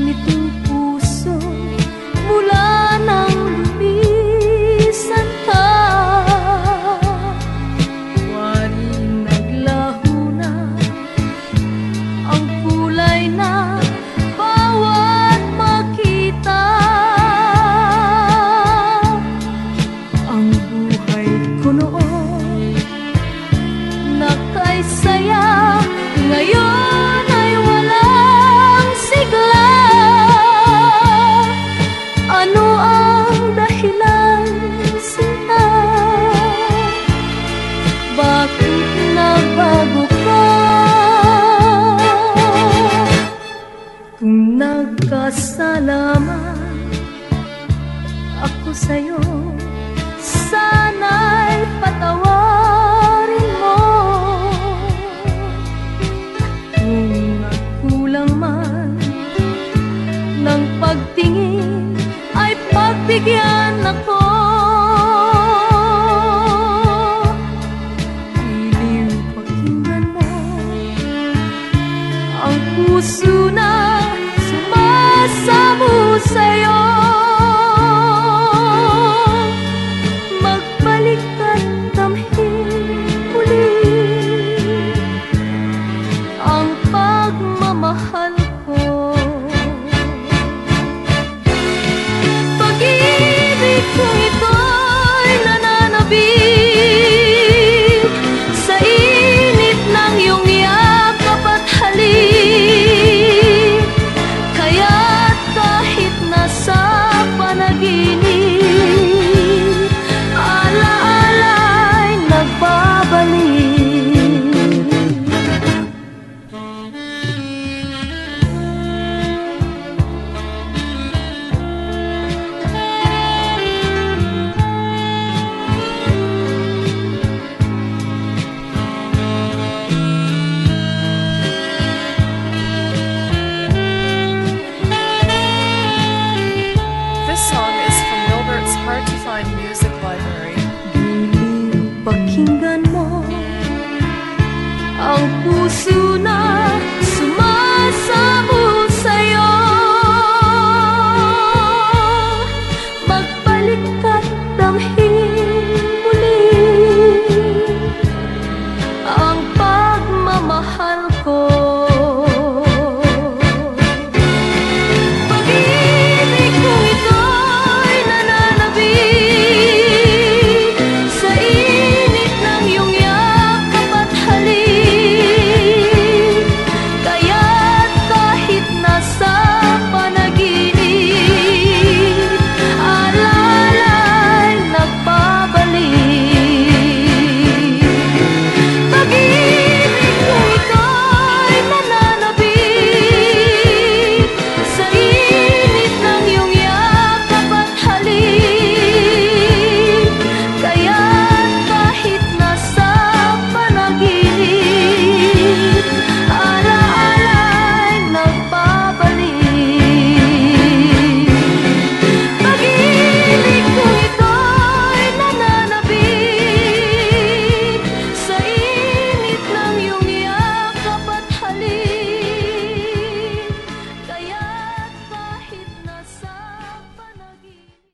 me sa'yo. Sana'y patawarin mo. Kung nagkulang man ng pagtingin Ay pagbigyan ako. Iliw pakinggan mo ang puso na